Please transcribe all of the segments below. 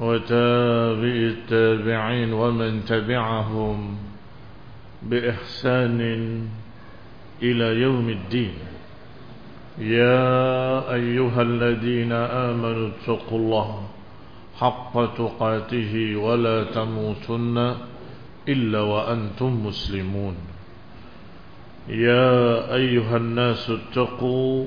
وتابع التابعين ومن تبعهم بإحسان إلى يوم الدين. يا أيها الذين آمنوا اتقوا الله حق تقاته ولا تموتن إلا وأنتم مسلمون. يا أيها الناس اتقوا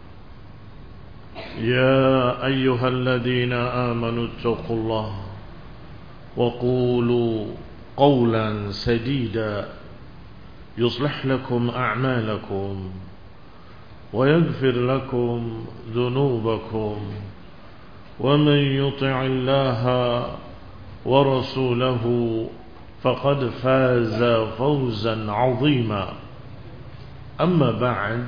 يا أيها الذين آمنوا اتقوا الله وقولوا قولا سديدا يصلح لكم أعمالكم ويغفر لكم ذنوبكم ومن يطع الله ورسوله فقد فاز فوزا عظيما. أما بعد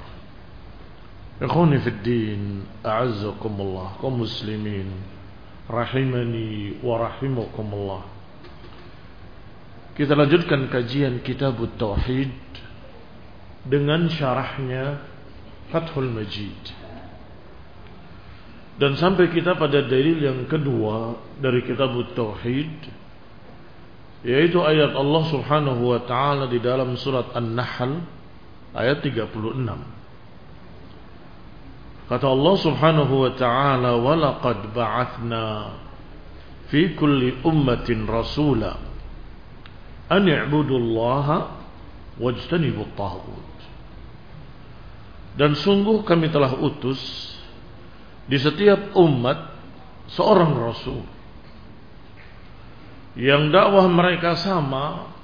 Ikhwani fi din, a'azzakumullah, kaum muslimin, rahimani wa rahimakumullah. Kita lanjutkan kajian kitab Tauhid dengan syarahnya Fathul Majid. Dan sampai kita pada dalil yang kedua dari kitab Tauhid yaitu ayat Allah Subhanahu wa taala di dalam surat An-Nahl ayat 36. Kata Allah Subhanahu wa taala, "Wa ba'athna fi kulli ummatin rasula an i'budu Allah wajtanibu at-taghut." Dan sungguh kami telah utus di setiap umat seorang rasul yang dakwah mereka sama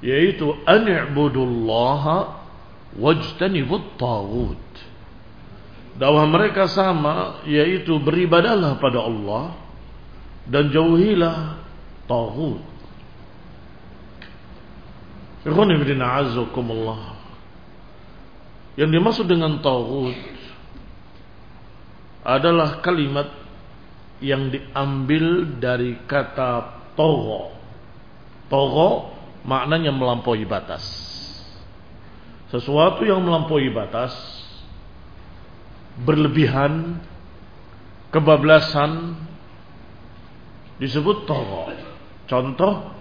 yaitu an i'budu Allah wajtanibu at-taghut dakwah mereka sama yaitu beribadalah pada Allah dan jauhilah taghut. Ikhwan ibn a'azzakumullah. Yang dimaksud dengan taghut adalah kalimat yang diambil dari kata togho. Togho maknanya melampaui batas. Sesuatu yang melampaui batas berlebihan, kebablasan disebut togho. Contoh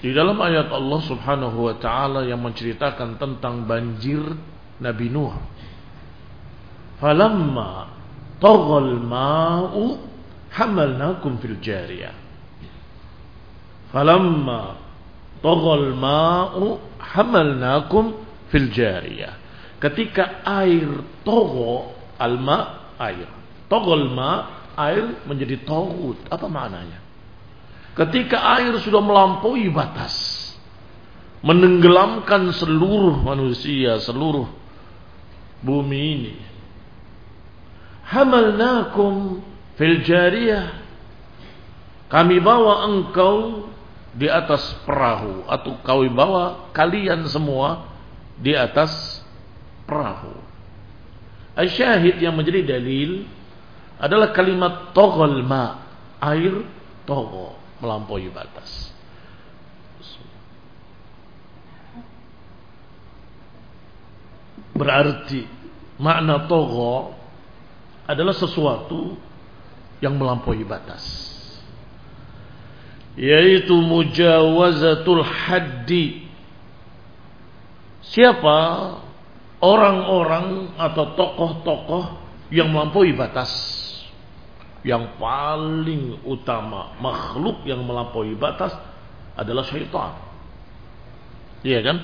di dalam ayat Allah Subhanahu wa taala yang menceritakan tentang banjir Nabi Nuh. Falamma taghal ma'u hamalnakum fil jariyah. Falamma taghal ma'u hamalnakum fil jariyah. Ketika air togho Alma air. Togol ma air menjadi togut. Apa maknanya? Ketika air sudah melampaui batas. menenggelamkan seluruh manusia, seluruh bumi ini. Hamalnakum fil jariyah. Kami bawa engkau di atas perahu atau kami bawa kalian semua di atas perahu. Asyahid yang menjadi dalil adalah kalimat toghol ma, air togho, melampaui batas. Berarti makna togo adalah sesuatu yang melampaui batas. Yaitu mujawazatul haddi. Siapa orang-orang atau tokoh-tokoh yang melampaui batas? Yang paling utama makhluk yang melampaui batas adalah syaitan. Iya kan?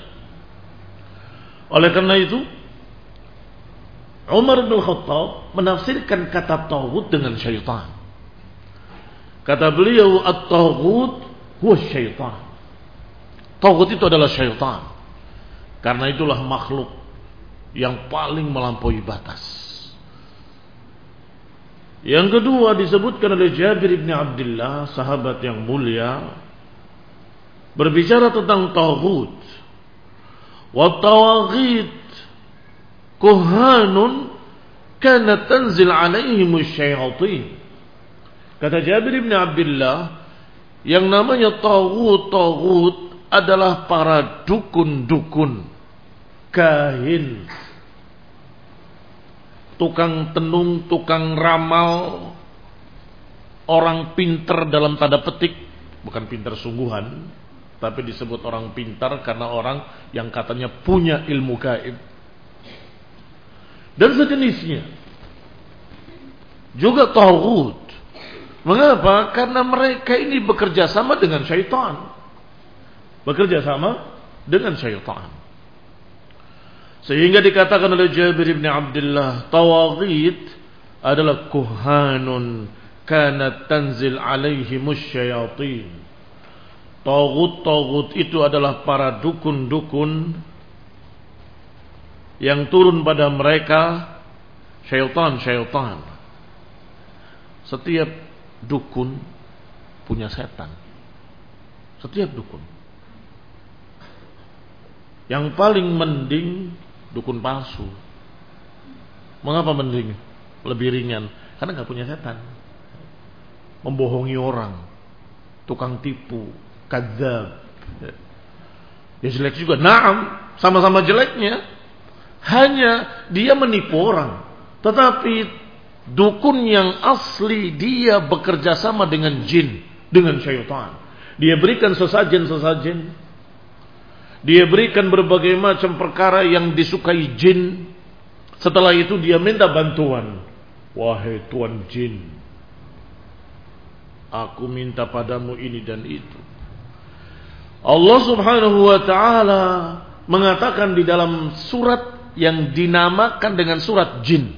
Oleh karena itu Umar bin Khattab menafsirkan kata tauhid dengan syaitan. Kata beliau at-tauhid huwa syaitan. Tauhid itu adalah syaitan. Karena itulah makhluk yang paling melampaui batas. Yang kedua disebutkan oleh Jabir bin Abdullah, sahabat yang mulia, berbicara tentang tauhid. Wa tawaghit kuhanun kana tanzil alaihim syayatin. Kata Jabir bin Abdullah, yang namanya tawud-tawud adalah para dukun-dukun, kahin, tukang tenung, tukang ramal, orang pinter dalam tanda petik, bukan pinter sungguhan, tapi disebut orang pintar karena orang yang katanya punya ilmu gaib dan sejenisnya. Juga tauhid. Mengapa? Karena mereka ini bekerja sama dengan syaitan. Bekerja sama dengan syaitan. Sehingga dikatakan oleh Jabir bin Abdullah, tawaghit adalah kuhanun kanat tanzil alaihi musyayatin. Tagut-tagut itu adalah para dukun-dukun yang turun pada mereka syaitan-syaitan. Setiap dukun punya setan. Setiap dukun. Yang paling mending dukun palsu. Mengapa mending? Lebih ringan. Karena nggak punya setan. Membohongi orang. Tukang tipu. Kadzab. Ya jelek juga. Naam. Sama-sama jeleknya. Hanya dia menipu orang. Tetapi dukun yang asli dia bekerja sama dengan jin, dengan syaitan. Dia berikan sesajen-sesajen. Dia berikan berbagai macam perkara yang disukai jin. Setelah itu dia minta bantuan. Wahai tuan jin, aku minta padamu ini dan itu. Allah Subhanahu wa taala mengatakan di dalam surat yang dinamakan dengan surat jin.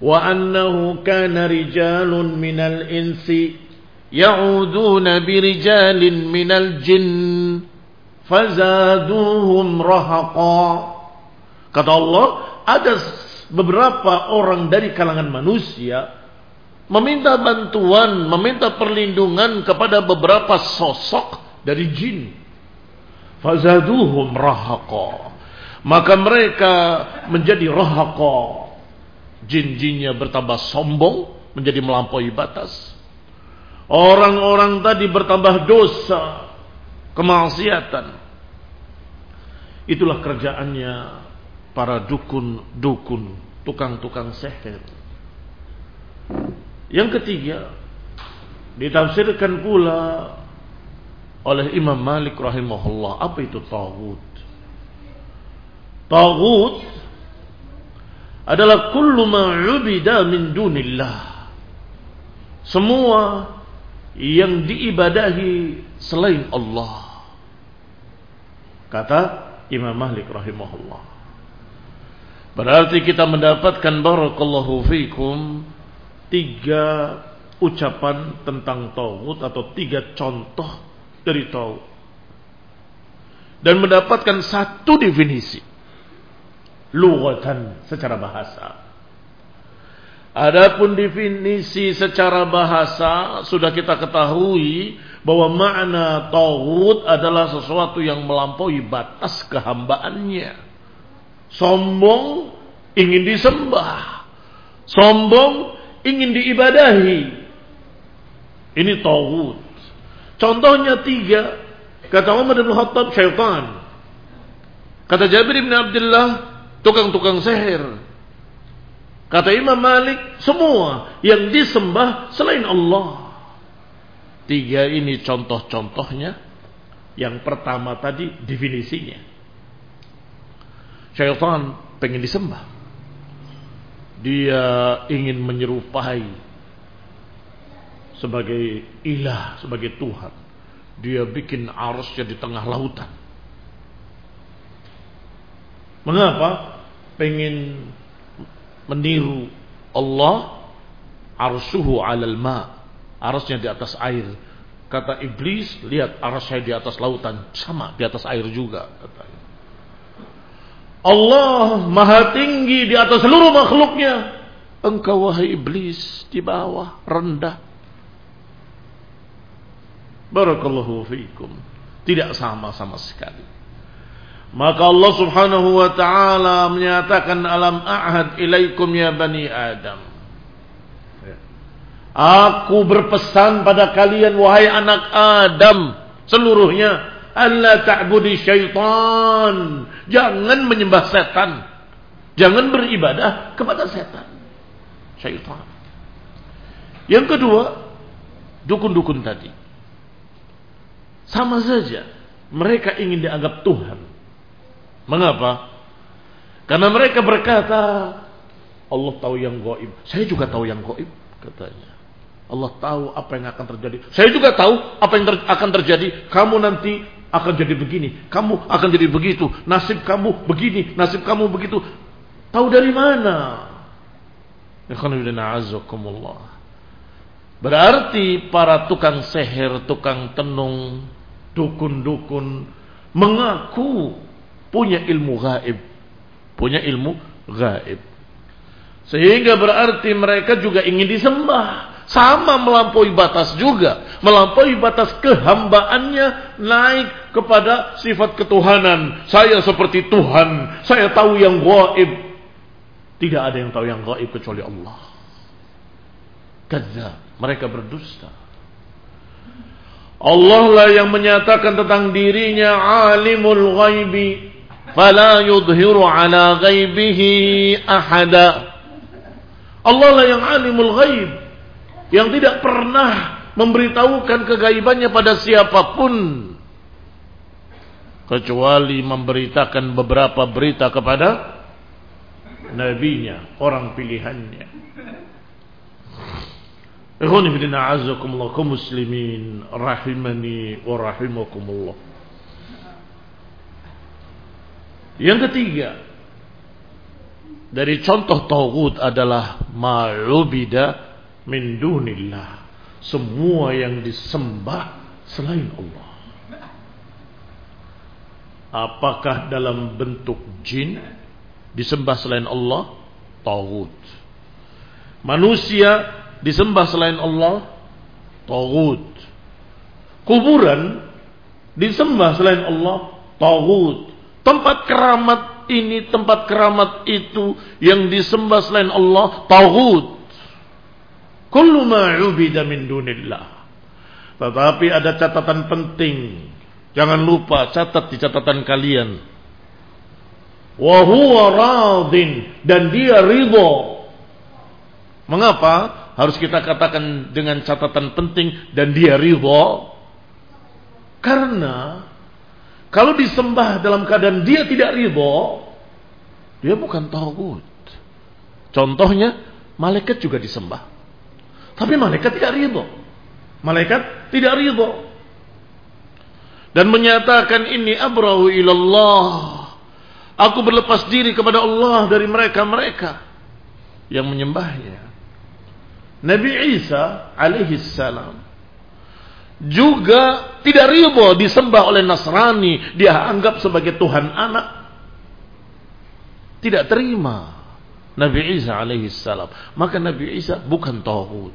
Wa annahu kana rijalun minal insi ya'uduna birijalin minal jin fazaduhum rahaqa. Kata Allah, ada beberapa orang dari kalangan manusia meminta bantuan, meminta perlindungan kepada beberapa sosok dari jin. Fazaduhum rahaqa maka mereka menjadi rohako. Jin-jinnya bertambah sombong, menjadi melampaui batas. Orang-orang tadi bertambah dosa, kemaksiatan. Itulah kerjaannya para dukun-dukun, tukang-tukang seher. Yang ketiga, ditafsirkan pula oleh Imam Malik rahimahullah. Apa itu tawud? Tagut adalah kullu ma'ubida min dunillah. Semua yang diibadahi selain Allah. Kata Imam Malik rahimahullah. Berarti kita mendapatkan barakallahu fikum tiga ucapan tentang tauhid atau tiga contoh dari tauhid. dan mendapatkan satu definisi. Lughatan secara bahasa. Adapun definisi secara bahasa sudah kita ketahui bahwa makna tauhid adalah sesuatu yang melampaui batas kehambaannya. Sombong ingin disembah. Sombong ingin diibadahi. Ini tauhid. Contohnya tiga. Kata Umar bin Khattab syaitan. Kata Jabir bin Abdullah tukang-tukang sihir. Kata Imam Malik, semua yang disembah selain Allah. Tiga ini contoh-contohnya. Yang pertama tadi definisinya. Syaitan pengen disembah. Dia ingin menyerupai sebagai ilah, sebagai Tuhan. Dia bikin arusnya di tengah lautan. Mengapa? Pengen meniru Allah arsuhu alal ma arasnya di atas air. Kata iblis lihat aras saya di atas lautan sama di atas air juga katanya Allah maha tinggi di atas seluruh makhluknya. Engkau wahai iblis di bawah rendah. Barakallahu fiikum. Tidak sama sama sekali maka Allah subhanahu wa ta'ala menyatakan alam a'had ilaikum ya bani Adam. Aku berpesan pada kalian wahai anak Adam seluruhnya. Allah ta'budi syaitan. Jangan menyembah setan. Jangan beribadah kepada setan. Syaitan. Yang kedua, dukun-dukun tadi. Sama saja. Mereka ingin dianggap Tuhan. Mengapa? Karena mereka berkata, Allah tahu yang goib. Saya juga tahu yang goib, katanya. Allah tahu apa yang akan terjadi. Saya juga tahu apa yang ter akan terjadi. Kamu nanti akan jadi begini. Kamu akan jadi begitu. Nasib kamu begini. Nasib kamu begitu. Tahu dari mana? Berarti para tukang seher, tukang tenung, dukun-dukun mengaku punya ilmu gaib. Punya ilmu gaib. Sehingga berarti mereka juga ingin disembah. Sama melampaui batas juga. Melampaui batas kehambaannya naik kepada sifat ketuhanan. Saya seperti Tuhan. Saya tahu yang gaib. Tidak ada yang tahu yang gaib kecuali Allah. Kata mereka berdusta. Allah lah yang menyatakan tentang dirinya alimul ghaibi fala yudhiru ala ghaibihi ahada. Allah lah yang alimul ghaib yang tidak pernah memberitahukan kegaibannya pada siapa pun kecuali memberitakan beberapa berita kepada nabinya, orang pilihannya. Ikhwan fillah a'azzakumullah kaum muslimin rahimani wa rahimakumullah. Yang ketiga, dari contoh tauhid adalah ma'ubida min dunillah. Semua yang disembah selain Allah. Apakah dalam bentuk jin disembah selain Allah? Tauhid. Manusia disembah selain Allah? Tauhid. Kuburan disembah selain Allah? Tauhid. Tempat keramat ini, tempat keramat itu yang disembah selain Allah, tauhid. Kullu ma'ubida min dunillah. Tetapi ada catatan penting. Jangan lupa catat di catatan kalian. Wa huwa radin dan dia ridho. Mengapa harus kita katakan dengan catatan penting dan dia ridho? Karena kalau disembah dalam keadaan dia tidak ridho, dia bukan tauhid. Contohnya, malaikat juga disembah. Tapi malaikat tidak ridho. Malaikat tidak ridho. Dan menyatakan ini abrahu ilallah. Aku berlepas diri kepada Allah dari mereka-mereka yang menyembahnya. Nabi Isa alaihi salam juga tidak ridho disembah oleh Nasrani, dia anggap sebagai Tuhan anak. Tidak terima Nabi Isa alaihi salam. Maka Nabi Isa bukan tauhid.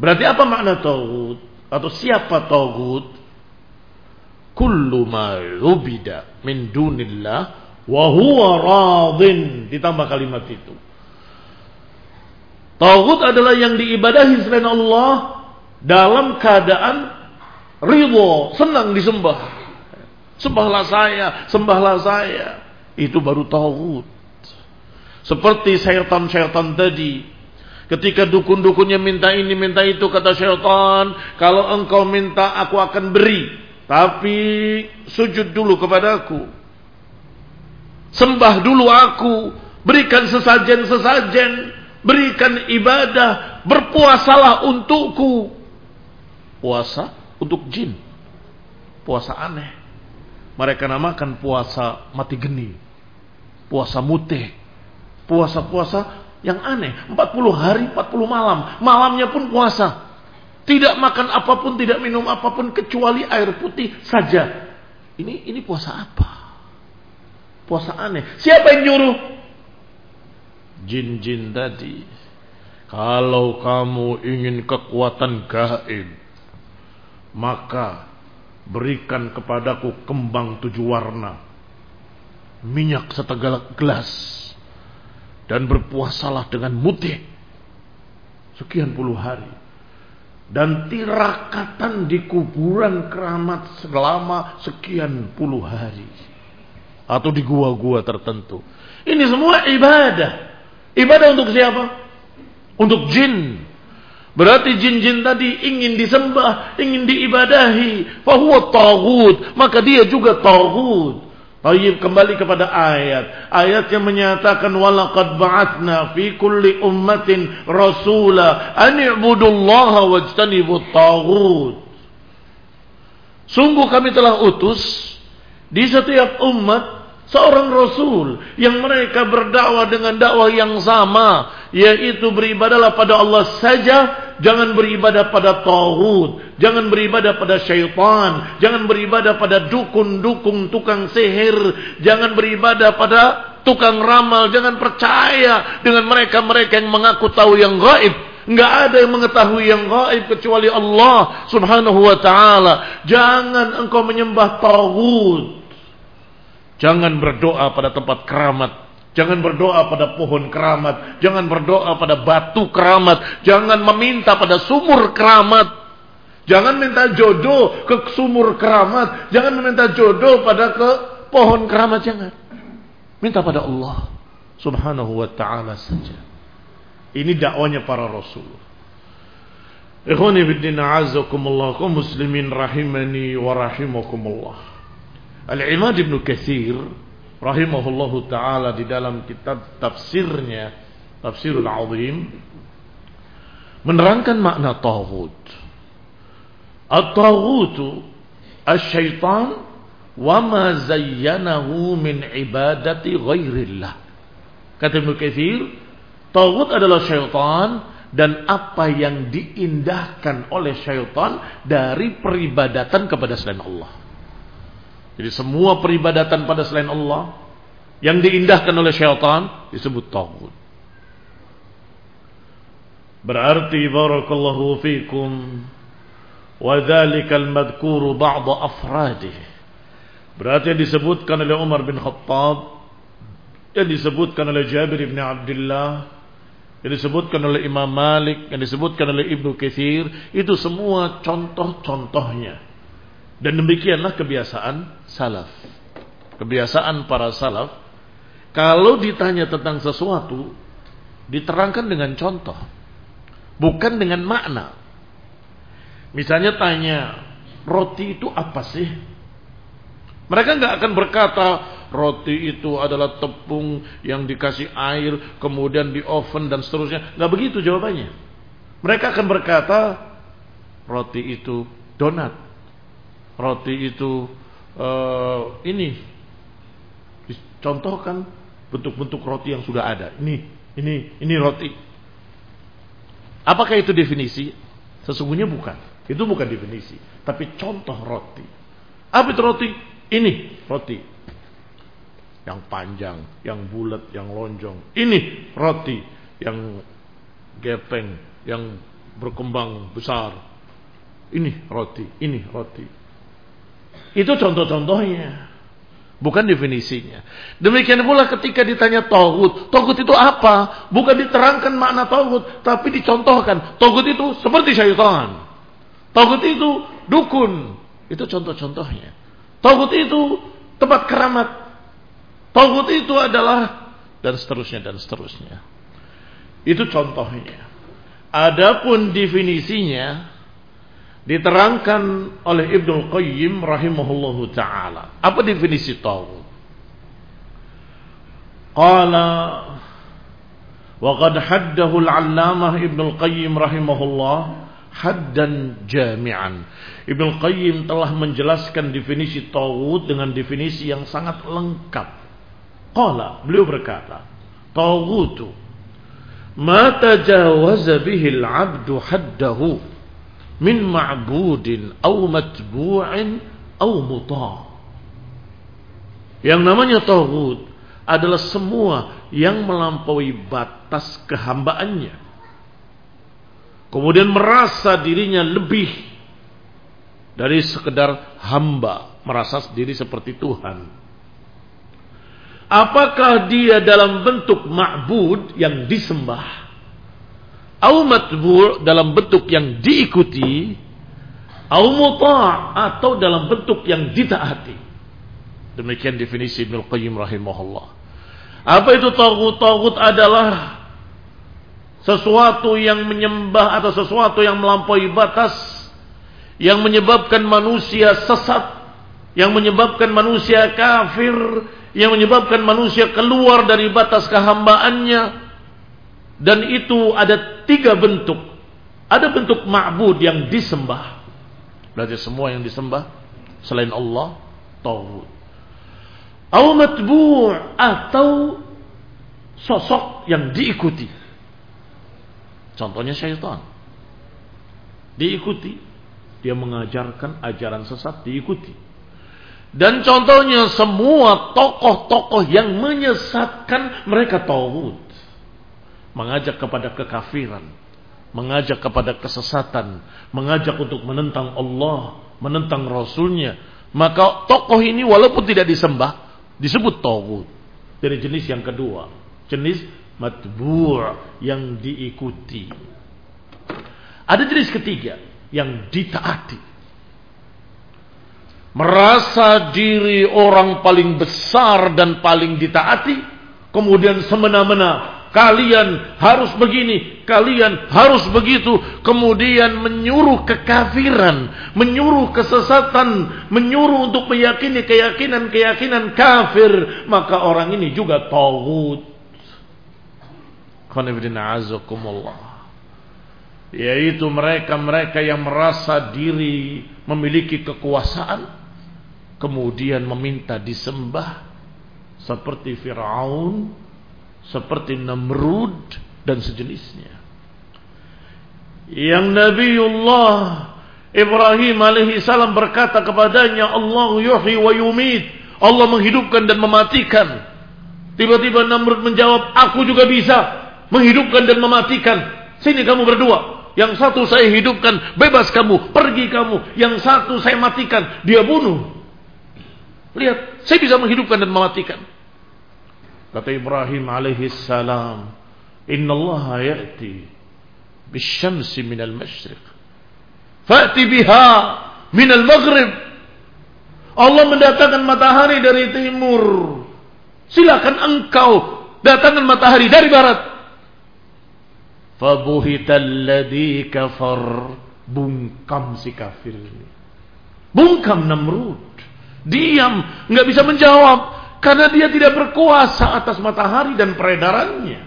Berarti apa makna tauhid? Atau siapa tauhid? Kullu ma ubida min dunillah wa huwa radin. Ditambah kalimat itu. Tauhid adalah yang diibadahi selain Allah dalam keadaan ridho, senang disembah. Sembahlah saya, sembahlah saya. Itu baru tauhid. Seperti syaitan-syaitan tadi. Ketika dukun-dukunnya minta ini, minta itu, kata syaitan, kalau engkau minta, aku akan beri. Tapi sujud dulu kepadaku. Sembah dulu aku. Berikan sesajen-sesajen. Berikan ibadah. Berpuasalah untukku puasa untuk jin. Puasa aneh. Mereka namakan puasa mati geni. Puasa mute. Puasa-puasa yang aneh. 40 hari, 40 malam. Malamnya pun puasa. Tidak makan apa pun, tidak minum apa pun kecuali air putih saja. Ini ini puasa apa? Puasa aneh. Siapa yang nyuruh? Jin-jin tadi. Kalau kamu ingin kekuatan gaib, maka berikan kepadaku kembang tujuh warna, minyak setegak gelas, dan berpuasalah dengan mutih sekian puluh hari. Dan tirakatan di kuburan keramat selama sekian puluh hari. Atau di gua-gua tertentu. Ini semua ibadah. Ibadah untuk siapa? Untuk jin. Berarti jin-jin tadi ingin disembah, ingin diibadahi. Fahuwa taghut. Maka dia juga taghut. Tayyib kembali kepada ayat. Ayat yang menyatakan walaqad ba'atna fi kulli ummatin rasula an i'budullaha wajtanibut taghut. Sungguh kami telah utus di setiap umat seorang rasul yang mereka berdakwah dengan dakwah yang sama yaitu beribadalah pada Allah saja Jangan beribadah pada tauhid, jangan beribadah pada syaitan, jangan beribadah pada dukun-dukun tukang sihir, jangan beribadah pada tukang ramal, jangan percaya dengan mereka-mereka yang mengaku tahu yang gaib. Enggak ada yang mengetahui yang gaib kecuali Allah Subhanahu wa taala. Jangan engkau menyembah tauhid. Jangan berdoa pada tempat keramat Jangan berdoa pada pohon keramat. Jangan berdoa pada batu keramat. Jangan meminta pada sumur keramat. Jangan minta jodoh ke sumur keramat. Jangan meminta jodoh pada ke pohon keramat. Jangan. Minta pada Allah subhanahu wa ta'ala saja. Ini dakwanya para rasul. Ikhwani azakumullah. muslimin rahimani wa rahimakumullah. Al-Imad ibn Kathir rahimahullahu taala di dalam kitab tafsirnya Tafsirul Azim menerangkan makna taghut. At-taghutu asy-syaitan wa ma zayyanahu min ibadati ghairillah. Kata Ibnu Katsir, taghut adalah syaitan dan apa yang diindahkan oleh syaitan dari peribadatan kepada selain Allah. Jadi semua peribadatan pada selain Allah yang diindahkan oleh syaitan disebut tauhid. Berarti barakallahu fikum wa dzalikal madhkuru ba'd afradih. Berarti yang disebutkan oleh Umar bin Khattab yang disebutkan oleh Jabir bin Abdullah yang disebutkan oleh Imam Malik yang disebutkan oleh Ibnu Katsir itu semua contoh-contohnya dan demikianlah kebiasaan salaf. Kebiasaan para salaf. Kalau ditanya tentang sesuatu, diterangkan dengan contoh. Bukan dengan makna. Misalnya tanya, roti itu apa sih? Mereka nggak akan berkata roti itu adalah tepung yang dikasih air, kemudian di oven dan seterusnya. Nggak begitu jawabannya. Mereka akan berkata roti itu donat roti itu uh, ini dicontohkan bentuk-bentuk roti yang sudah ada. Ini, ini, ini roti. Apakah itu definisi? Sesungguhnya bukan. Itu bukan definisi. Tapi contoh roti. Apa itu roti? Ini roti. Yang panjang, yang bulat, yang lonjong. Ini roti yang gepeng, yang berkembang besar. Ini roti, ini roti. Itu contoh-contohnya. Bukan definisinya. Demikian pula ketika ditanya togut. Togut itu apa? Bukan diterangkan makna togut. Tapi dicontohkan. Togut itu seperti syaitan. Togut itu dukun. Itu contoh-contohnya. Togut itu tempat keramat. Togut itu adalah dan seterusnya dan seterusnya. Itu contohnya. Adapun definisinya diterangkan oleh Ibnu Qayyim rahimahullahu taala. Apa definisi tauhid? Qala wa qad haddahu al-'allamah Ibnu Qayyim rahimahullah haddan jami'an. Ibnu Qayyim telah menjelaskan definisi tauhid dengan definisi yang sangat lengkap. Qala, beliau berkata, tauhid ma tajawaza bihi al-'abdu haddahu min ma'budin au matbu'in au muta. Yang namanya tauhid adalah semua yang melampaui batas kehambaannya. Kemudian merasa dirinya lebih dari sekedar hamba, merasa diri seperti Tuhan. Apakah dia dalam bentuk ma'bud yang disembah au matbu' dalam bentuk yang diikuti au muta' atau dalam bentuk yang ditaati. Demikian definisi Ibnu Qayyim rahimahullah. Apa itu tagut tagut adalah sesuatu yang menyembah atau sesuatu yang melampaui batas yang menyebabkan manusia sesat yang menyebabkan manusia kafir yang menyebabkan manusia keluar dari batas kehambaannya dan itu ada tiga bentuk. Ada bentuk ma'bud yang disembah. Berarti semua yang disembah selain Allah tauhid. Au matbu' atau sosok yang diikuti. Contohnya syaitan. Diikuti. Dia mengajarkan ajaran sesat diikuti. Dan contohnya semua tokoh-tokoh yang menyesatkan mereka tauhid mengajak kepada kekafiran, mengajak kepada kesesatan, mengajak untuk menentang Allah, menentang Rasulnya, maka tokoh ini walaupun tidak disembah, disebut tauhid. Dari jenis yang kedua, jenis matbu' yang diikuti. Ada jenis ketiga yang ditaati. Merasa diri orang paling besar dan paling ditaati, kemudian semena-mena kalian harus begini, kalian harus begitu, kemudian menyuruh kekafiran, menyuruh kesesatan, menyuruh untuk meyakini keyakinan-keyakinan kafir, maka orang ini juga tauhid. Yaitu mereka-mereka yang merasa diri memiliki kekuasaan, kemudian meminta disembah seperti Firaun seperti Namrud dan sejenisnya. Yang Nabiullah Ibrahim alaihi salam berkata kepadanya, Allah yuhyi wa yumit. Allah menghidupkan dan mematikan. Tiba-tiba Namrud menjawab, aku juga bisa menghidupkan dan mematikan. Sini kamu berdua. Yang satu saya hidupkan, bebas kamu, pergi kamu. Yang satu saya matikan, dia bunuh. Lihat, saya bisa menghidupkan dan mematikan. Kata Ibrahim alaihi salam, "Inna Allah ya'ti bisyamsi minal masyriq, fa'ti biha minal maghrib." Allah mendatangkan matahari dari timur. Silakan engkau datangkan matahari dari barat. Fabuhital ladzi kafar. Bungkam si kafir Bungkam Namrud. Diam, nggak bisa menjawab. Karena dia tidak berkuasa atas matahari dan peredarannya.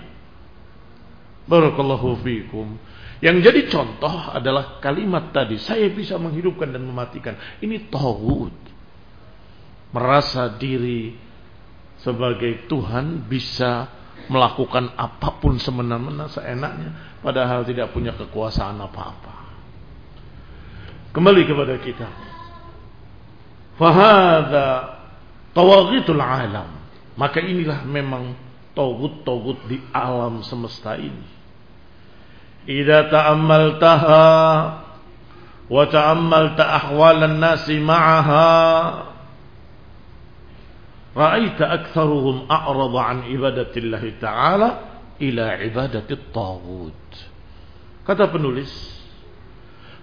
Barakallahu fiikum. Yang jadi contoh adalah kalimat tadi. Saya bisa menghidupkan dan mematikan. Ini tauhid. Merasa diri sebagai Tuhan bisa melakukan apa pun semena-mena seenaknya. Padahal tidak punya kekuasaan apa-apa. Kembali kepada kita. Fahada tawagitul alam. Maka inilah memang togut-togut di alam semesta ini. Idza ta'ammaltaha wa ta'ammalta ahwalan nasi ma'aha ra'aita aktsaruhum a'rada an ibadatillah ta'ala ila ibadatit tagut. Kata penulis,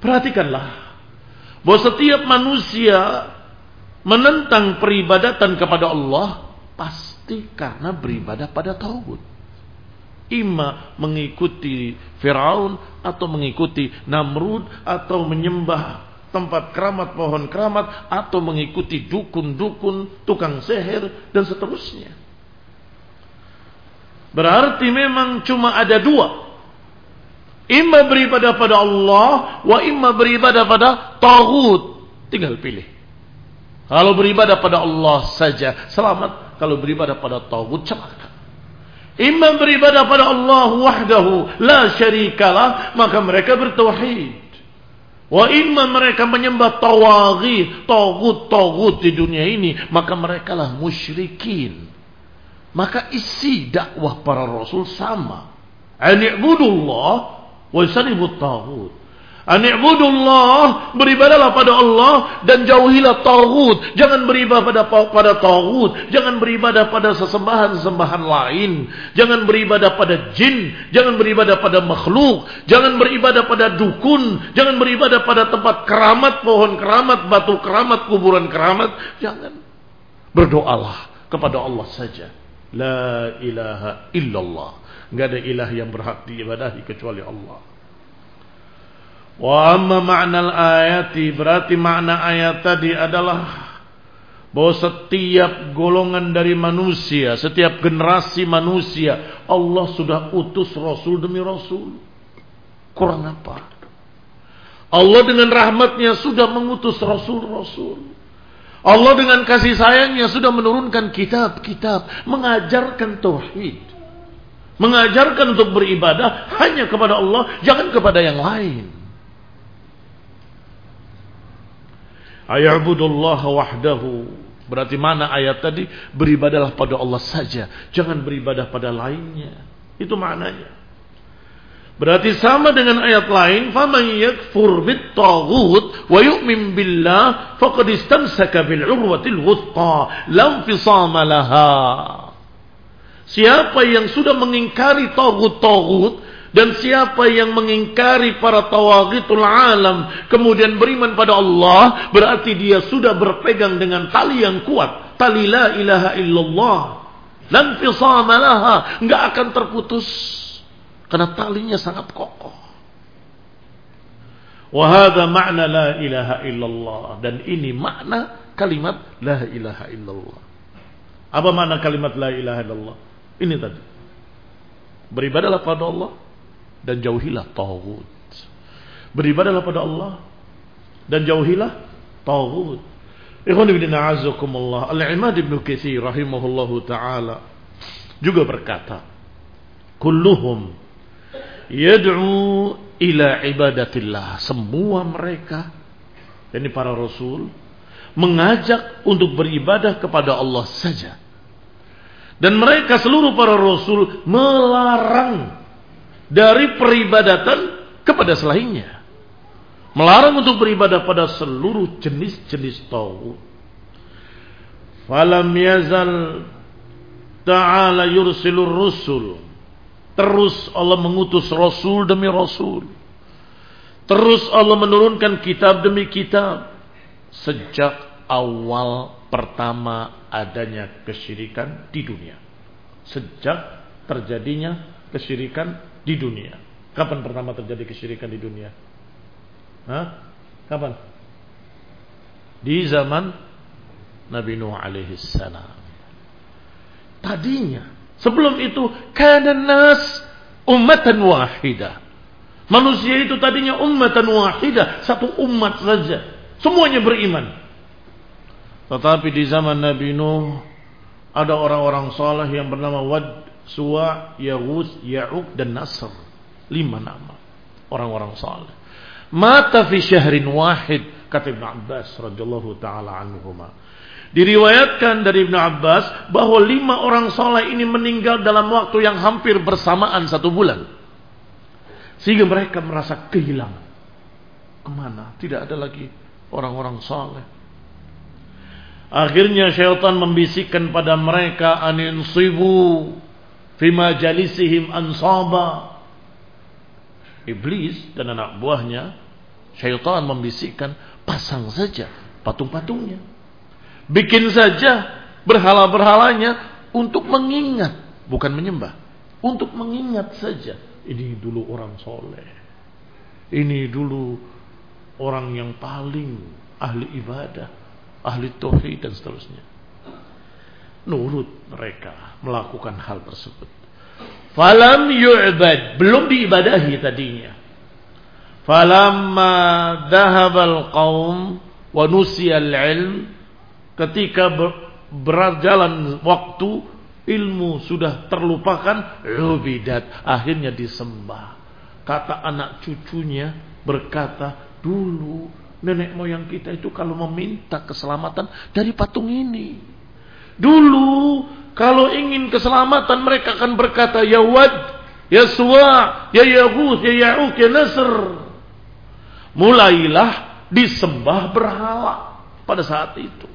perhatikanlah bahwa setiap manusia menentang peribadatan kepada Allah pasti karena beribadah pada tauhid. Ima mengikuti Firaun atau mengikuti Namrud atau menyembah tempat keramat pohon keramat atau mengikuti dukun-dukun, tukang seher dan seterusnya. Berarti memang cuma ada dua. Ima beribadah pada Allah, wa imma beribadah pada Tauhid. Tinggal pilih. Kalau beribadah pada Allah saja selamat, kalau beribadah pada tagut celaka. Imam beribadah pada Allah wahdahu la syarikalah, maka mereka bertauhid. Wa imma mereka menyembah tawaghi, tagut-tagut di dunia ini, maka mereka lah musyrikin. Maka isi dakwah para rasul sama. Ani'budullah wa sanibut tagut. Ani'budullah, beribadalah pada Allah dan jauhilah tauhid. Jangan beribadah pada pada tauhid, jangan beribadah pada sesembahan-sesembahan lain, jangan beribadah pada jin, jangan beribadah pada makhluk, jangan beribadah pada dukun, jangan beribadah pada tempat keramat, pohon keramat, batu keramat, kuburan keramat, jangan. Berdoalah kepada Allah saja. La ilaha illallah. Enggak ada ilah yang berhak diibadahi kecuali Allah. Wa amma ma'nal ayati berarti makna ayat tadi adalah bahwa setiap golongan dari manusia, setiap generasi manusia, Allah sudah utus rasul demi rasul. Kurang apa? Allah dengan rahmatnya sudah mengutus rasul-rasul. Allah dengan kasih sayangnya sudah menurunkan kitab-kitab, mengajarkan tauhid. Mengajarkan untuk beribadah hanya kepada Allah, jangan kepada yang lain. Ayabudullah wahdahu. Berarti mana ayat tadi? Beribadalah pada Allah saja. Jangan beribadah pada lainnya. Itu maknanya. Berarti sama dengan ayat lain, "Faman yakfur bit-taghut wa yu'min billah faqad istamsaka bil 'urwatil wuthqa lam fisama laha." Siapa yang sudah mengingkari taghut-taghut dan siapa yang mengingkari para tawagitul alam kemudian beriman pada Allah berarti dia sudah berpegang dengan tali yang kuat, tali la ilaha illallah. Dan fisama laha, enggak akan terputus karena talinya sangat kokoh. Wahada makna la ilaha illallah dan ini makna kalimat la ilaha illallah. Apa makna kalimat la ilaha illallah? Ini tadi. Beribadalah pada Allah dan jauhilah tauhid. Beribadahlah pada Allah dan jauhilah tauhid. Ikhwan ibn a'azakumullah. Al-Imad ibn Katsir rahimahullahu taala juga berkata, "Kulluhum yad'u ila ibadatillah." Semua mereka ini para rasul mengajak untuk beribadah kepada Allah saja. Dan mereka seluruh para rasul melarang dari peribadatan kepada selainnya. Melarang untuk beribadah pada seluruh jenis-jenis tauhid. Falam yazal ta'ala yursilur rusul. Terus Allah mengutus rasul demi rasul. Terus Allah menurunkan kitab demi kitab. Sejak awal pertama adanya kesyirikan di dunia. Sejak terjadinya kesyirikan di dunia. Kapan pertama terjadi kesyirikan di dunia? Hah? Kapan? Di zaman Nabi Nuh alaihi salam. Tadinya, sebelum itu kana nas ummatan wahidah. Manusia itu tadinya ummatan wahidah, satu umat saja. Semuanya beriman. Tetapi di zaman Nabi Nuh ada orang-orang saleh yang bernama Wad Suwa, Yahud, Ya'uq dan Nasr. Lima nama orang-orang saleh. mata fi syahrin wahid kata Ibn Abbas radhiyallahu taala anhuma. Diriwayatkan dari Ibn Abbas bahwa lima orang soleh ini meninggal dalam waktu yang hampir bersamaan satu bulan. Sehingga mereka merasa kehilangan. Ke mana? Tidak ada lagi orang-orang soleh. Akhirnya syaitan membisikkan pada mereka anin sibu fima jalisihim ansaba. Iblis dan anak buahnya syaitan membisikkan pasang saja patung-patungnya. Bikin saja berhala-berhalanya untuk mengingat, bukan menyembah. Untuk mengingat saja. Ini dulu orang soleh. Ini dulu orang yang paling ahli ibadah, ahli tauhid dan seterusnya. Nurut mereka melakukan hal tersebut. Falam yu'bad, belum diibadahi tadinya. Falamma dhahabal qaum wa nusiyal ilm ketika berjalan waktu ilmu sudah terlupakan ubidat akhirnya disembah kata anak cucunya berkata dulu nenek moyang kita itu kalau meminta keselamatan dari patung ini dulu kalau ingin keselamatan mereka akan berkata ya wad ya suwa ya yaghus ya ya'uq ya nasr mulailah disembah berhala pada saat itu.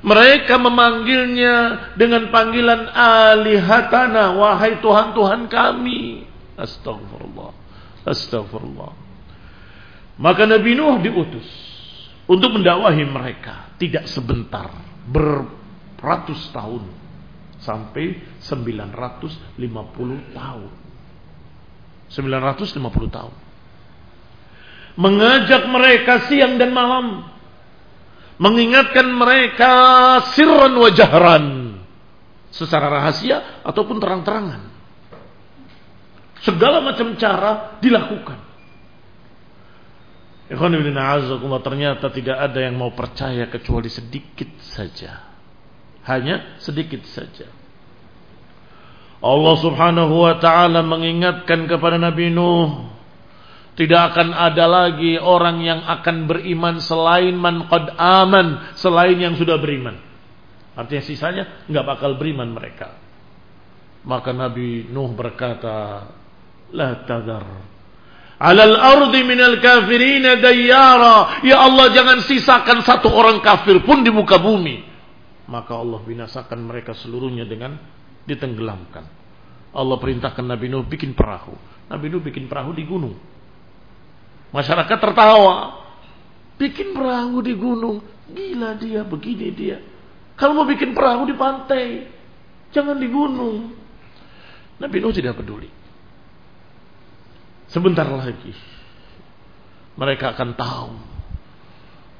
Mereka memanggilnya dengan panggilan alihatana, wahai Tuhan-Tuhan kami. Astagfirullah. Astagfirullah. Maka Nabi Nuh diutus untuk mendakwahi mereka. Tidak sebentar, beratus tahun. Sampai 950 tahun. 950 tahun mengajak mereka siang dan malam, mengingatkan mereka sirran wajahran, secara rahasia ataupun terang-terangan. Segala macam cara dilakukan. Ternyata tidak ada yang mau percaya kecuali sedikit saja. Hanya sedikit saja. Allah subhanahu wa ta'ala mengingatkan kepada Nabi Nuh tidak akan ada lagi orang yang akan beriman selain man qad aman, selain yang sudah beriman. Artinya sisanya nggak bakal beriman mereka. Maka Nabi Nuh berkata, "La tadar alal ardi minal kafirin dayyara." Ya Allah, jangan sisakan satu orang kafir pun di muka bumi. Maka Allah binasakan mereka seluruhnya dengan ditenggelamkan. Allah perintahkan Nabi Nuh bikin perahu. Nabi Nuh bikin perahu di gunung. Masyarakat tertawa. Bikin perahu di gunung. Gila dia, begini dia. Kalau mau bikin perahu di pantai. Jangan di gunung. Nabi Nuh tidak peduli. Sebentar lagi. Mereka akan tahu.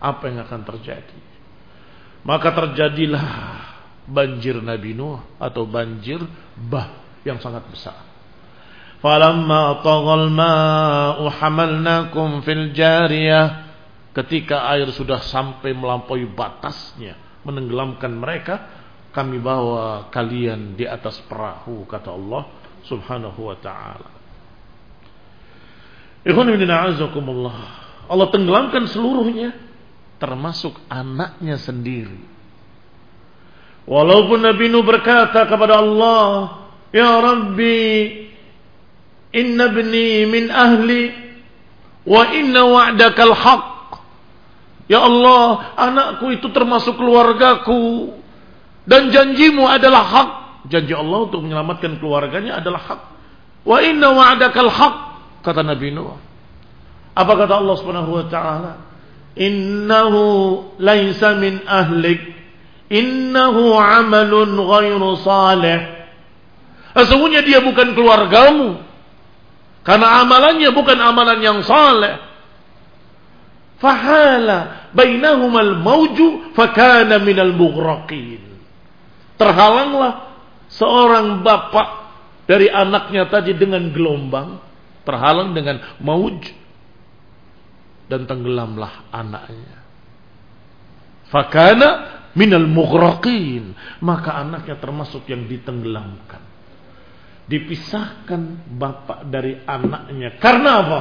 Apa yang akan terjadi. Maka terjadilah banjir Nabi Nuh. Atau banjir bah yang sangat besar. Falamma taghal ma'u hamalnakum fil jariyah. Ketika air sudah sampai melampaui batasnya, menenggelamkan mereka, kami bawa kalian di atas perahu kata Allah Subhanahu wa taala. Allah tenggelamkan seluruhnya termasuk anaknya sendiri. Walaupun Nabi Nuh berkata kepada Allah, "Ya Rabbi, Inna bni min ahli wa inna wa'dakal haq. Ya Allah, anakku itu termasuk keluargaku dan janjimu adalah hak. Janji Allah untuk menyelamatkan keluarganya adalah hak. Wa inna wa'dakal haq kata Nabi Nuh. Apa kata Allah Subhanahu wa taala? Innahu laisa min ahlik. Innahu amalun ghairu salih. Sesungguhnya dia bukan keluargamu. Karena amalannya bukan amalan yang saleh. Fahala bainahumal mauju fakana minal mughraqin. Terhalanglah seorang bapak dari anaknya tadi dengan gelombang, terhalang dengan mauj dan tenggelamlah anaknya. Fakana minal mughraqin, maka anaknya termasuk yang ditenggelamkan dipisahkan bapak dari anaknya. Karena apa?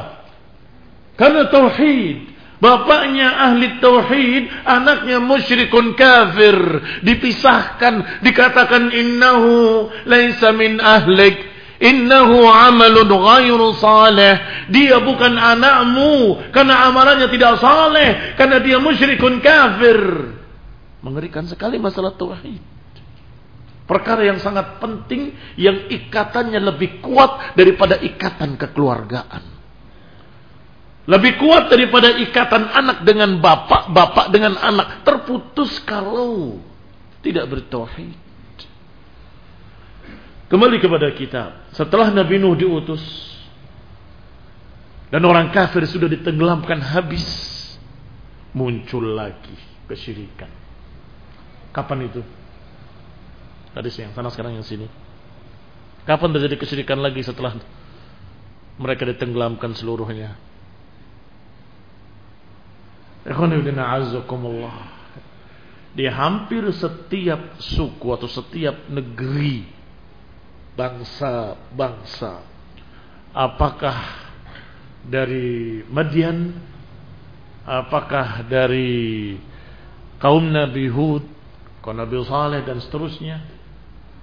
Karena tauhid. Bapaknya ahli tauhid, anaknya musyrikun kafir. Dipisahkan, dikatakan innahu laisa min ahlik. Innahu amalun ghairu saleh. Dia bukan anakmu karena amalannya tidak saleh, karena dia musyrikun kafir. Mengerikan sekali masalah tauhid. Perkara yang sangat penting yang ikatannya lebih kuat daripada ikatan kekeluargaan. Lebih kuat daripada ikatan anak dengan bapak, bapak dengan anak. Terputus kalau tidak bertauhid. Kembali kepada kita. Setelah Nabi Nuh diutus. Dan orang kafir sudah ditenggelamkan habis. Muncul lagi kesyirikan. Kapan itu? Tadi yang sana sekarang yang sini. Kapan terjadi kesyirikan lagi setelah mereka ditenggelamkan seluruhnya? Di hampir setiap suku atau setiap negeri bangsa-bangsa apakah dari Madian? Apakah dari kaum Nabi Hud? Kaum Nabi Saleh dan seterusnya?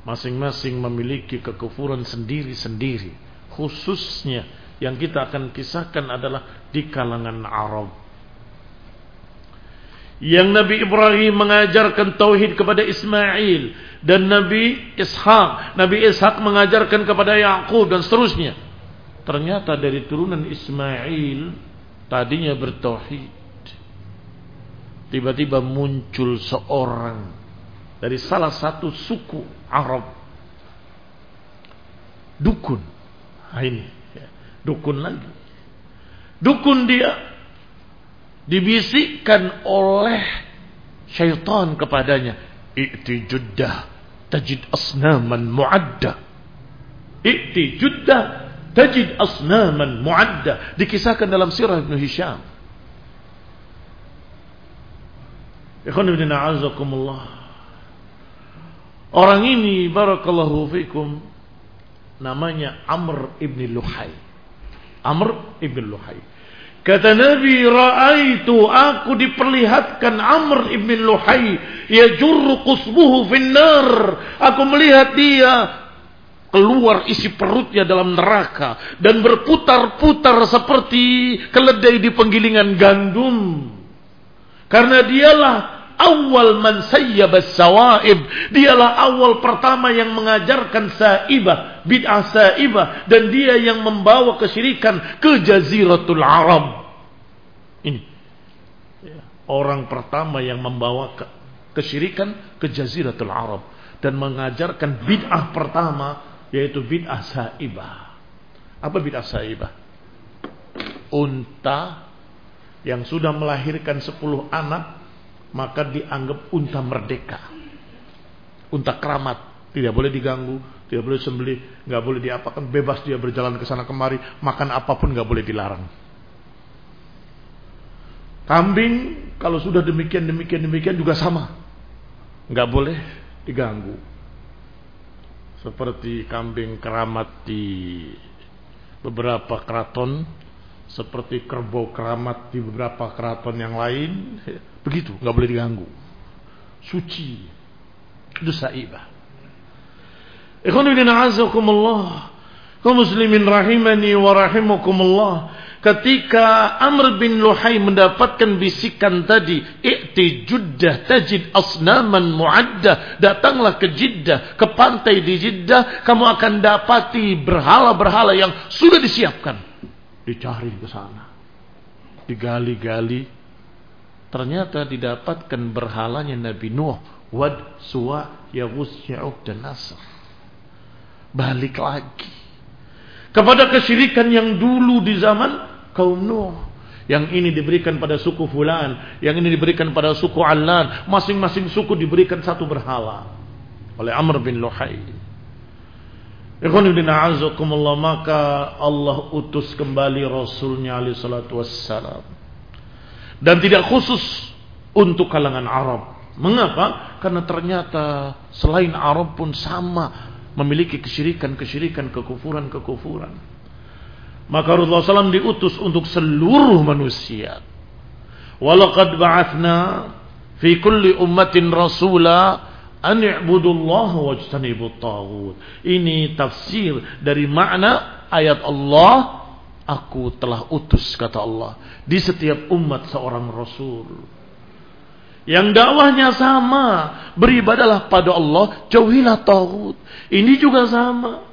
Masing-masing memiliki kekufuran sendiri-sendiri. Khususnya yang kita akan kisahkan adalah di kalangan Arab yang Nabi Ibrahim mengajarkan tauhid kepada Ismail dan Nabi Ishak, Nabi Ishak mengajarkan kepada Yakub dan seterusnya. Ternyata dari turunan Ismail tadinya bertauhid. Tiba-tiba muncul seorang dari salah satu suku Arab. Dukun. Nah ini, ya. dukun lagi. Dukun dia dibisikkan oleh syaitan kepadanya. I'ti juddah tajid asnaman muadda i'ti juddah tajid asnaman muadda dikisahkan dalam sirah Ibn Hisham. Ikhwan ibn a'azakumullah. Orang ini barakallahu fikum namanya Amr ibn Luhai. Amr ibn Luhai Kata Nabi, Ra'aitu aku diperlihatkan Amr ibn Luhai. Ya jurru qusbuhu finnar. Aku melihat dia keluar isi perutnya dalam neraka. Dan berputar-putar seperti keledai di penggilingan gandum. Karena dialah awal man sayyabas sawaib. Dialah awal pertama yang mengajarkan saibah, bid'ah saibah dan dia yang membawa kesyirikan ke jaziratul Arab. Ini orang pertama yang membawa ke, kesyirikan ke jaziratul Arab dan mengajarkan bid'ah pertama yaitu bid'ah saibah. Apa bid'ah saibah? Unta yang sudah melahirkan 10 anak maka dianggap unta merdeka. Unta keramat, tidak boleh diganggu, tidak boleh sembelih, nggak boleh diapakan, bebas dia berjalan ke sana kemari, makan apa pun nggak boleh dilarang. Kambing kalau sudah demikian demikian demikian juga sama, nggak boleh diganggu. Seperti kambing keramat di beberapa keraton, seperti kerbau keramat di beberapa keraton yang lain, Begitu, nggak boleh diganggu. Suci. Itu saibah. Ikhwan bin a'azakumullah. Kaum muslimin rahimani wa rahimakumullah. Ketika Amr bin Luhai mendapatkan bisikan tadi, "I'ti Juddah tajid asnaman mu'addah." Datanglah ke Jeddah, ke pantai di Jeddah, kamu akan dapati berhala-berhala yang sudah disiapkan. Dicari ke sana. Digali-gali, Ternyata didapatkan berhalanya Nabi Nuh, Wad, Suwa, Yawus, Ya'uq dan Nasr. Balik lagi. Kepada kesyirikan yang dulu di zaman kaum Nuh. Yang ini diberikan pada suku Fulan. Yang ini diberikan pada suku Allan. Masing-masing suku diberikan satu berhala. Oleh Amr bin Luhai. Ikhwan ibn a'azakumullah maka Allah utus kembali Rasulnya alaihi salatu wassalam dan tidak khusus untuk kalangan Arab. Mengapa? Karena ternyata selain Arab pun sama memiliki kesyirikan-kesyirikan, kekufuran-kekufuran. Maka Rasulullah SAW diutus untuk seluruh manusia. Walaqad ba'athna fi kulli ummatin rasula an i'budullah wajtanibut taghut. Ini tafsir dari makna ayat Allah Aku telah utus kata Allah di setiap umat seorang rasul. Yang dakwahnya sama, beribadalah pada Allah, jauhilah tauhid. Ini juga sama.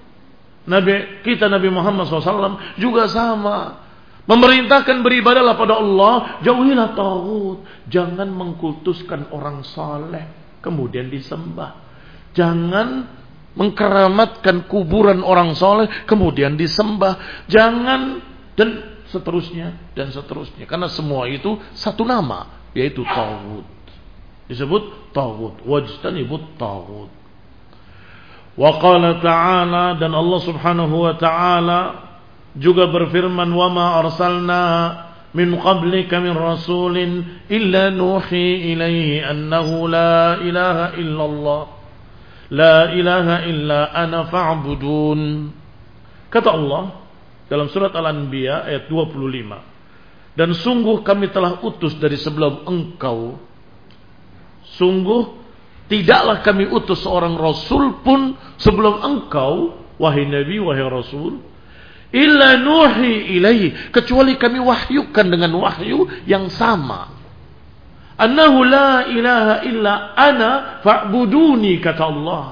Nabi kita Nabi Muhammad SAW juga sama. Memerintahkan beribadalah pada Allah, jauhilah tauhid. Jangan mengkultuskan orang saleh kemudian disembah. Jangan mengkeramatkan kuburan orang soleh kemudian disembah. Jangan dan seterusnya dan seterusnya. Karena semua itu satu nama yaitu tauhid disebut tauhid wajtanibut tauhid wa qala ta'ala dan Allah Subhanahu wa taala juga berfirman wa ma arsalna min qablika min rasulin illa nuhi ilaihi annahu la ilaha illallah La ilaha illa ana fa'budun. Kata Allah dalam surat Al-Anbiya ayat 25. Dan sungguh kami telah utus dari sebelum engkau. Sungguh tidaklah kami utus seorang rasul pun sebelum engkau wahai nabi wahai rasul illa nuhi ilaihi kecuali kami wahyukan dengan wahyu yang sama Annahu la ilaha illa ana fa'buduni kata Allah.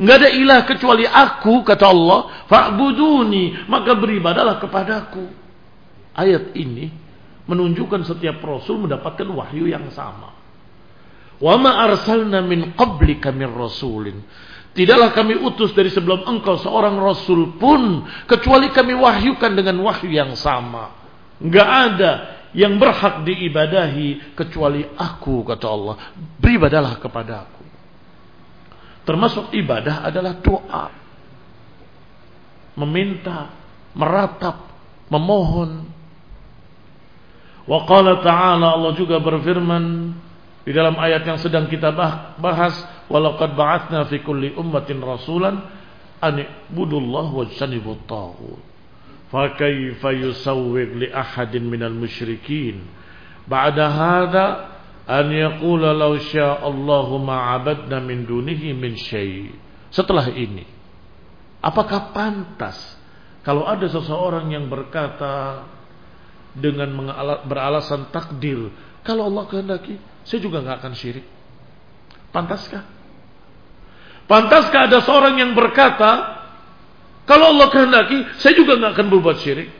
Enggak ada ilah kecuali aku kata Allah. Fa'buduni maka beribadalah kepadaku. Ayat ini menunjukkan setiap rasul mendapatkan wahyu yang sama. Wa ma arsalna min qablika min rasulin. Tidaklah kami utus dari sebelum engkau seorang rasul pun kecuali kami wahyukan dengan wahyu yang sama. Enggak ada yang berhak diibadahi kecuali aku kata Allah. Beribadalah kepada aku. Termasuk ibadah adalah doa. Meminta meratap memohon. Wa qala ta'ala Allah juga berfirman di dalam ayat yang sedang kita bahas walaqad ba'atsna fi kulli ummatin rasulan an ibudullah wajtanibut taghut فكيف يسوغ لأحد من المشركين بعد هذا أن يقول لو شاء الله ما عبدنا من دونه من شيء setelah ini apakah pantas kalau ada seseorang yang berkata dengan beralasan takdir kalau Allah kehendaki saya juga nggak akan syirik pantaskah pantaskah ada seorang yang berkata kalau Allah kehendaki, saya juga nggak akan berbuat syirik.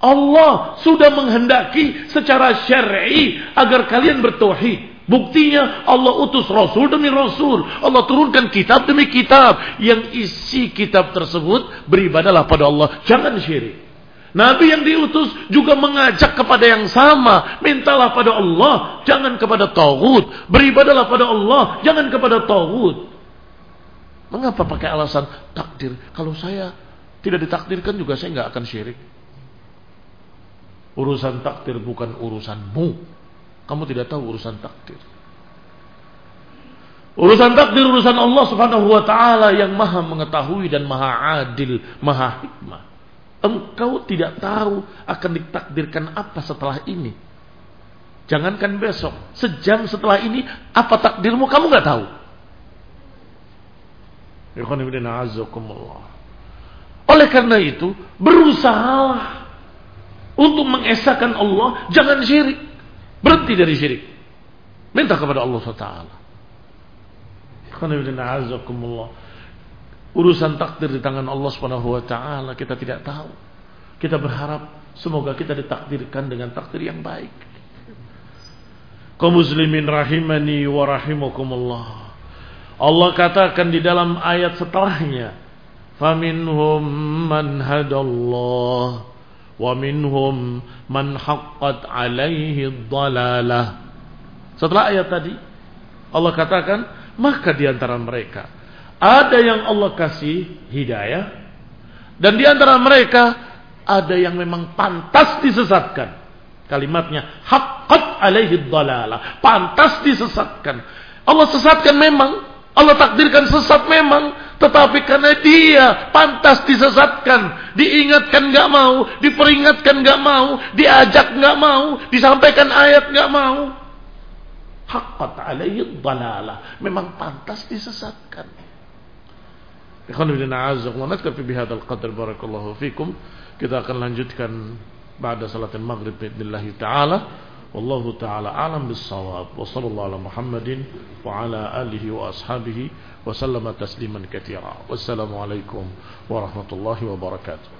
Allah sudah menghendaki secara syar'i agar kalian bertauhid. Buktinya Allah utus Rasul demi Rasul. Allah turunkan kitab demi kitab. Yang isi kitab tersebut beribadalah pada Allah. Jangan syirik. Nabi yang diutus juga mengajak kepada yang sama. Mintalah pada Allah. Jangan kepada Tauhud. Beribadalah pada Allah. Jangan kepada Tauhud. Mengapa pakai alasan takdir? Kalau saya tidak ditakdirkan juga saya nggak akan syirik. Urusan takdir bukan urusanmu. Kamu tidak tahu urusan takdir. Urusan takdir urusan Allah Subhanahu wa taala yang Maha mengetahui dan Maha adil, Maha hikmah. Engkau tidak tahu akan ditakdirkan apa setelah ini. Jangankan besok, sejam setelah ini apa takdirmu kamu nggak tahu. Oleh karena itu, berusaha untuk mengesahkan Allah, jangan syirik. Berhenti dari syirik. Minta kepada Allah SWT. Urusan takdir di tangan Allah taala kita tidak tahu. Kita berharap semoga kita ditakdirkan dengan takdir yang baik. Kaum muslimin rahimani wa rahimakumullah. Allah katakan di dalam ayat setelahnya, "Faminhum man hadallah wa minhum man haqqat alaihi dhalalah." Setelah ayat tadi, Allah katakan, maka di antara mereka ada yang Allah kasih hidayah dan di antara mereka ada yang memang pantas disesatkan. Kalimatnya haqqat alaihi dhalalah, pantas disesatkan. Allah sesatkan memang Allah takdirkan sesat memang, tetapi karena dia pantas disesatkan, diingatkan nggak mau, diperingatkan nggak mau, diajak nggak mau, disampaikan ayat nggak mau. Hakat alaihi dalalah. Memang pantas disesatkan. Kita akan lanjutkan pada salatin maghrib billahi ta'ala. والله تعالى أعلم بالصواب وصلى الله على محمد وعلى آله وأصحابه وسلم تسليما كثيرا والسلام عليكم ورحمة الله وبركاته.